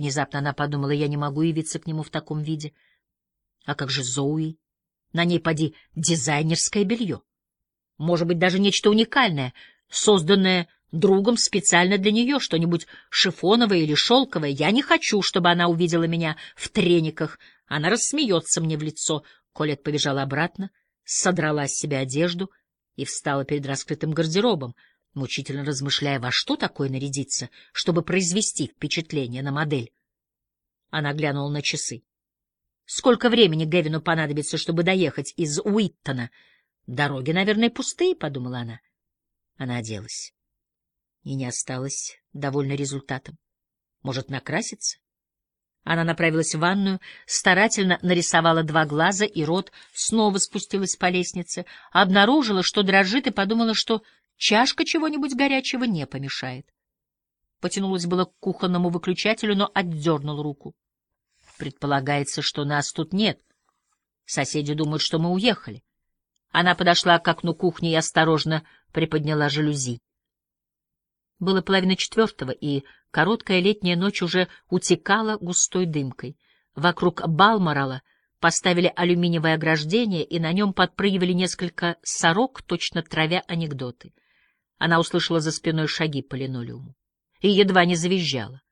Внезапно она подумала, я не могу явиться к нему в таком виде. А как же Зоуи? На ней, поди, дизайнерское белье. Может быть, даже нечто уникальное, созданное другом специально для нее, что-нибудь шифоновое или шелковое. Я не хочу, чтобы она увидела меня в трениках. Она рассмеется мне в лицо. Колет побежала обратно, содрала с себя одежду и встала перед раскрытым гардеробом, мучительно размышляя, во что такое нарядиться, чтобы произвести впечатление на модель. Она глянула на часы. Сколько времени Гевину понадобится, чтобы доехать из Уиттона? Дороги, наверное, пустые, — подумала она. Она оделась. И не осталась довольна результатом. Может, накраситься? Она направилась в ванную, старательно нарисовала два глаза и рот, снова спустилась по лестнице, обнаружила, что дрожит, и подумала, что чашка чего-нибудь горячего не помешает. Потянулась было к кухонному выключателю, но отдернул руку. Предполагается, что нас тут нет. Соседи думают, что мы уехали. Она подошла к окну кухни и осторожно приподняла жалюзи. Было половина четвертого, и короткая летняя ночь уже утекала густой дымкой. Вокруг Балморала поставили алюминиевое ограждение, и на нем подпрыгивали несколько сорок, точно травя анекдоты. Она услышала за спиной шаги по линолеуму и едва не завизжала.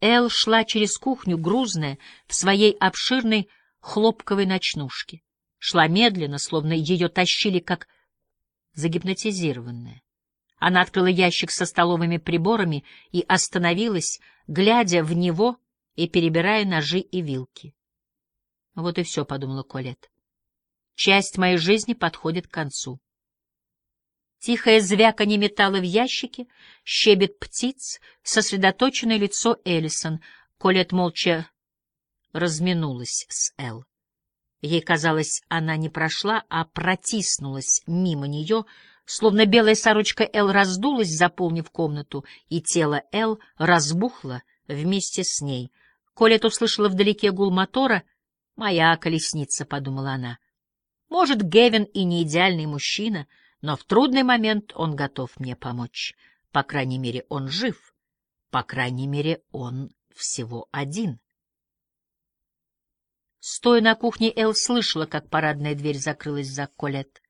Эл шла через кухню, грузная, в своей обширной хлопковой ночнушке. Шла медленно, словно ее тащили, как загипнотизированная. Она открыла ящик со столовыми приборами и остановилась, глядя в него и перебирая ножи и вилки. Вот и все, — подумала Колет. Часть моей жизни подходит к концу. Тихое звяканье металла в ящике, щебет птиц, сосредоточенное лицо Эллисон. Колет молча разминулась с Эл. Ей казалось, она не прошла, а протиснулась мимо нее, словно белая сорочка Эл раздулась, заполнив комнату, и тело Эл разбухло вместе с ней. Колет услышала вдалеке гул мотора. «Моя колесница», — подумала она. «Может, Гевин и не идеальный мужчина», — но в трудный момент он готов мне помочь. По крайней мере, он жив. По крайней мере, он всего один. Стоя на кухне, Эл слышала, как парадная дверь закрылась за Колет.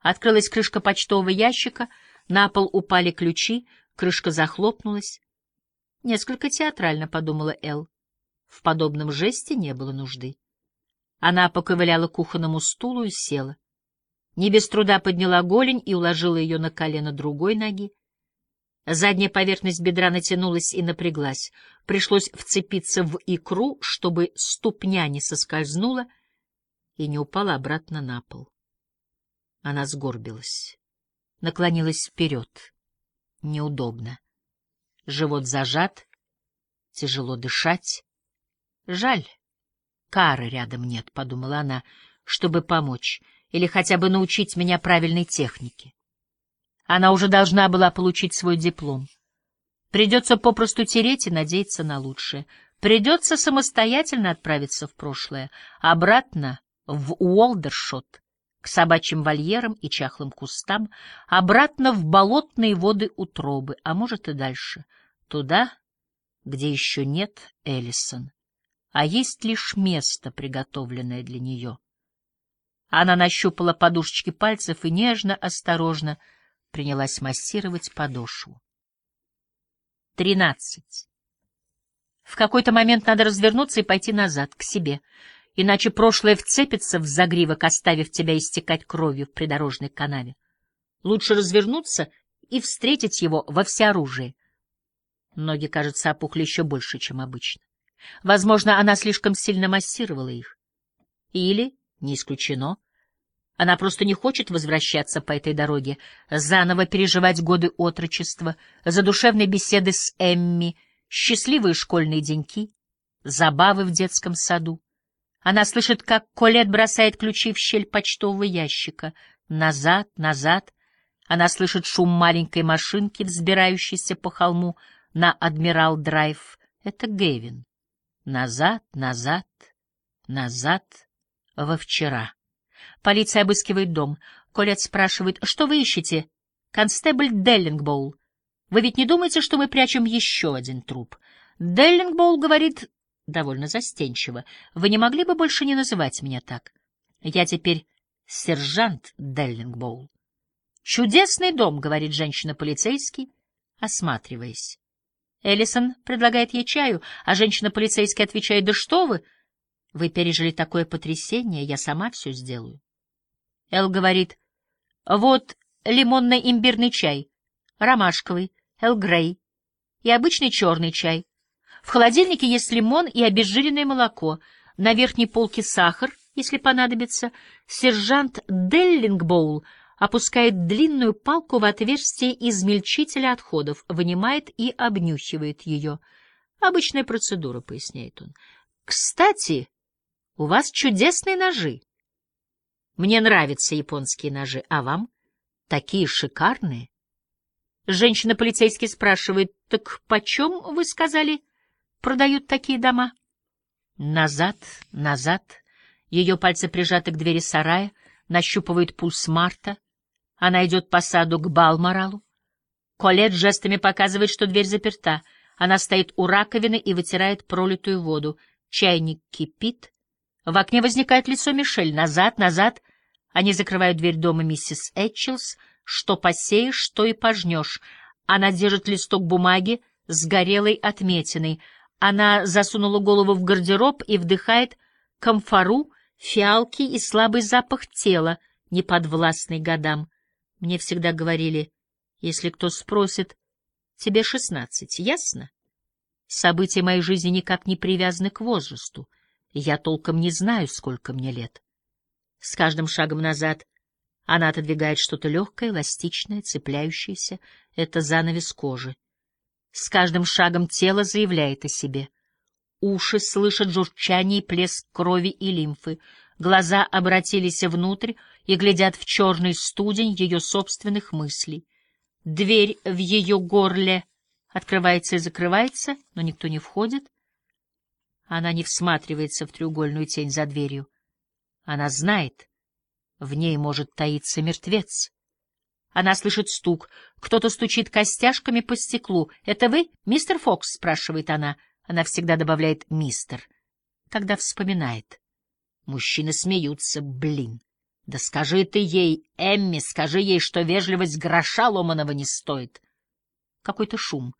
Открылась крышка почтового ящика, на пол упали ключи, крышка захлопнулась. Несколько театрально, — подумала Эл. В подобном жесте не было нужды. Она поковыляла к кухонному стулу и села. Не без труда подняла голень и уложила ее на колено другой ноги. Задняя поверхность бедра натянулась и напряглась. Пришлось вцепиться в икру, чтобы ступня не соскользнула и не упала обратно на пол. Она сгорбилась, наклонилась вперед. Неудобно. Живот зажат, тяжело дышать. Жаль, кары рядом нет, — подумала она, — чтобы помочь или хотя бы научить меня правильной технике. Она уже должна была получить свой диплом. Придется попросту тереть и надеяться на лучшее. Придется самостоятельно отправиться в прошлое, обратно в Уолдершот, к собачьим вольерам и чахлым кустам, обратно в болотные воды утробы, а может и дальше, туда, где еще нет Эллисон, а есть лишь место, приготовленное для нее. Она нащупала подушечки пальцев и нежно, осторожно принялась массировать подошву. Тринадцать. В какой-то момент надо развернуться и пойти назад, к себе, иначе прошлое вцепится в загривок, оставив тебя истекать кровью в придорожной канаве. Лучше развернуться и встретить его во всеоружии. Ноги, кажется, опухли еще больше, чем обычно. Возможно, она слишком сильно массировала их. Или не исключено. Она просто не хочет возвращаться по этой дороге, заново переживать годы отрочества, задушевной беседы с Эмми, счастливые школьные деньки, забавы в детском саду. Она слышит, как Колет бросает ключи в щель почтового ящика. Назад, назад. Она слышит шум маленькой машинки, взбирающейся по холму на Адмирал-драйв. Это Гевин. Назад, назад, назад во вчера. Полиция обыскивает дом. Колет спрашивает, что вы ищете? Констебль Деллингбоул. Вы ведь не думаете, что мы прячем еще один труп? Деллингбоул говорит довольно застенчиво. Вы не могли бы больше не называть меня так? Я теперь сержант Деллингбоул. Чудесный дом, говорит женщина-полицейский, осматриваясь. Эллисон предлагает ей чаю, а женщина-полицейский отвечает, да что вы, вы пережили такое потрясение, я сама все сделаю. Эл говорит, вот лимонно-имбирный чай, ромашковый, Эл Грей и обычный черный чай. В холодильнике есть лимон и обезжиренное молоко, на верхней полке сахар, если понадобится. Сержант Деллингбоул опускает длинную палку в отверстие измельчителя отходов, вынимает и обнюхивает ее. Обычная процедура, поясняет он. Кстати, у вас чудесные ножи. Мне нравятся японские ножи, а вам? Такие шикарные. Женщина-полицейский спрашивает, так почем, вы сказали, продают такие дома? Назад, назад. Ее пальцы прижаты к двери сарая, нащупывает пульс Марта. Она идет по саду к Балморалу. Колет жестами показывает, что дверь заперта. Она стоит у раковины и вытирает пролитую воду. Чайник кипит. В окне возникает лицо Мишель. Назад, назад. Они закрывают дверь дома миссис Этчелс. Что посеешь, что и пожнешь. Она держит листок бумаги с горелой отметиной. Она засунула голову в гардероб и вдыхает комфору, фиалки и слабый запах тела, неподвластный годам. Мне всегда говорили, если кто спросит, тебе шестнадцать, ясно? События моей жизни никак не привязаны к возрасту. Я толком не знаю, сколько мне лет. С каждым шагом назад она отодвигает что-то легкое, эластичное, цепляющееся. Это занавес кожи. С каждым шагом тело заявляет о себе. Уши слышат журчание и плеск крови и лимфы. Глаза обратились внутрь и глядят в черный студень ее собственных мыслей. Дверь в ее горле открывается и закрывается, но никто не входит. Она не всматривается в треугольную тень за дверью. Она знает, в ней может таиться мертвец. Она слышит стук. Кто-то стучит костяшками по стеклу. «Это вы, мистер Фокс?» — спрашивает она. Она всегда добавляет «мистер», когда вспоминает. Мужчины смеются. Блин. Да скажи ты ей, Эмми, скажи ей, что вежливость гроша ломаного не стоит. Какой-то шум.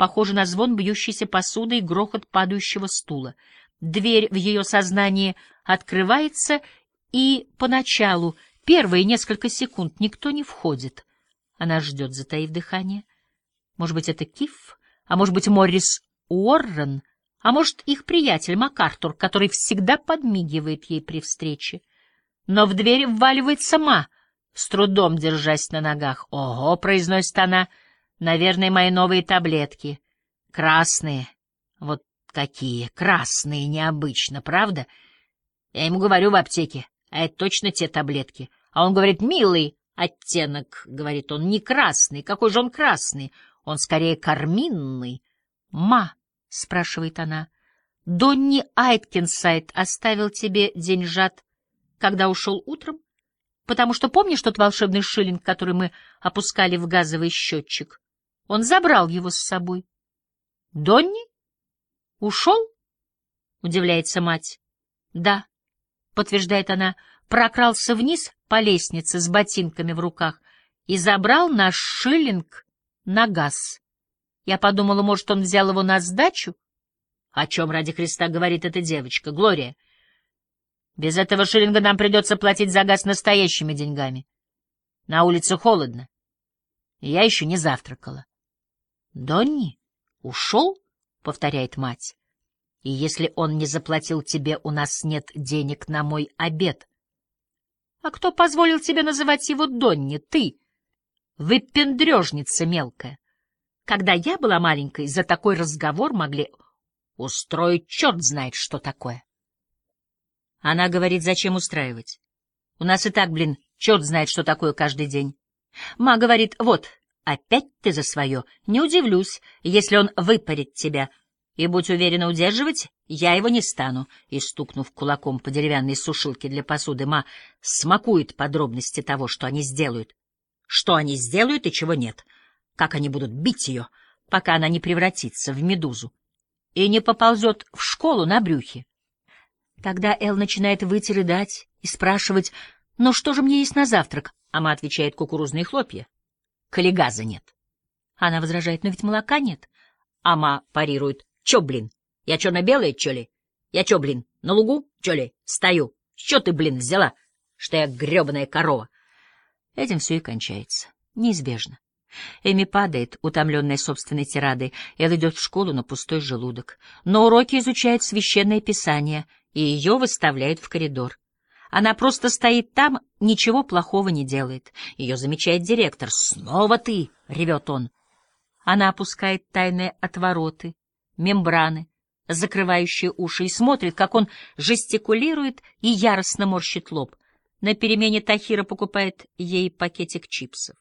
Похоже на звон бьющейся посуды и грохот падающего стула. Дверь в ее сознании открывается, и поначалу, первые несколько секунд, никто не входит. Она ждет, затаив дыхание. Может быть, это Киф, а может быть, Моррис Уоррен, а может, их приятель МакАртур, который всегда подмигивает ей при встрече. Но в дверь вваливается Ма, с трудом держась на ногах. «Ого!» — произносит она. «Наверное, мои новые таблетки. Красные. Вот какие красные, необычно, правда?» Я ему говорю в аптеке. А это точно те таблетки. А он говорит, милый оттенок, говорит он, не красный. Какой же он красный? Он скорее карминный. Ма, спрашивает она, Донни Айткинсайд оставил тебе деньжат, когда ушел утром? Потому что помнишь тот волшебный шиллинг, который мы опускали в газовый счетчик? Он забрал его с собой. Донни? Ушел? Удивляется мать. Да подтверждает она, прокрался вниз по лестнице с ботинками в руках и забрал наш шиллинг на газ. Я подумала, может, он взял его на сдачу? О чем ради Христа говорит эта девочка, Глория? Без этого шиллинга нам придется платить за газ настоящими деньгами. На улице холодно. я еще не завтракала. — Донни ушел? — повторяет мать. И если он не заплатил тебе, у нас нет денег на мой обед. А кто позволил тебе называть его Донни? Ты. Выпендрежница мелкая. Когда я была маленькой, за такой разговор могли устроить черт знает что такое. Она говорит, зачем устраивать? У нас и так, блин, черт знает что такое каждый день. Ма говорит, вот, опять ты за свое. Не удивлюсь, если он выпарит тебя, и, будь уверена, удерживать я его не стану. И, стукнув кулаком по деревянной сушилке для посуды, ма смакует подробности того, что они сделают. Что они сделают и чего нет. Как они будут бить ее, пока она не превратится в медузу. и не поползет в школу на брюхе. Тогда Эл начинает выйти рыдать и спрашивать, «Ну что же мне есть на завтрак?» Ама отвечает, «Кукурузные хлопья». Коли газа нет. Она возражает, «Но ведь молока нет». Ама парирует, «Чё, блин, я черно-белая, чё ли? Я чё, блин, на лугу, чё ли, стою? Чё ты, блин, взяла, что я грёбаная корова?» Этим все и кончается. Неизбежно. Эми падает, утомленная собственной тирадой. Эл идет в школу на пустой желудок. На уроке изучает священное писание, и ее выставляют в коридор. Она просто стоит там, ничего плохого не делает. Ее замечает директор. «Снова ты!» — ревет он. Она опускает тайные отвороты, мембраны, закрывающие уши, и смотрит, как он жестикулирует и яростно морщит лоб. На перемене Тахира покупает ей пакетик чипсов.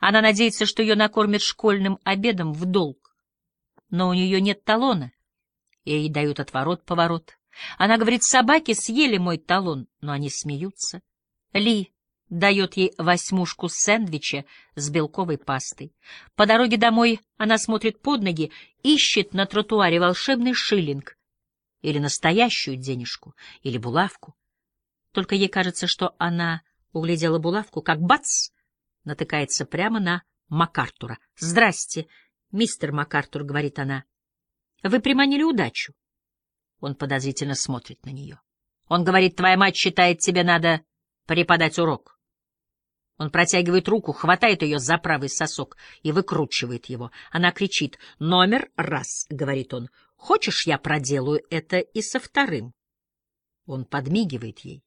Она надеется, что ее накормят школьным обедом в долг. Но у нее нет талона, ей дают отворот-поворот. Она говорит, собаки съели мой талон, но они смеются. Ли дает ей восьмушку сэндвича с белковой пастой. По дороге домой она смотрит под ноги, ищет на тротуаре волшебный шиллинг или настоящую денежку, или булавку. Только ей кажется, что она углядела булавку, как бац, натыкается прямо на МакАртура. «Здрасте, мистер МакАртур», — говорит она. «Вы приманили удачу». Он подозрительно смотрит на нее. Он говорит, твоя мать считает, тебе надо преподать урок. Он протягивает руку, хватает ее за правый сосок и выкручивает его. Она кричит «Номер раз», — говорит он. «Хочешь, я проделаю это и со вторым?» Он подмигивает ей.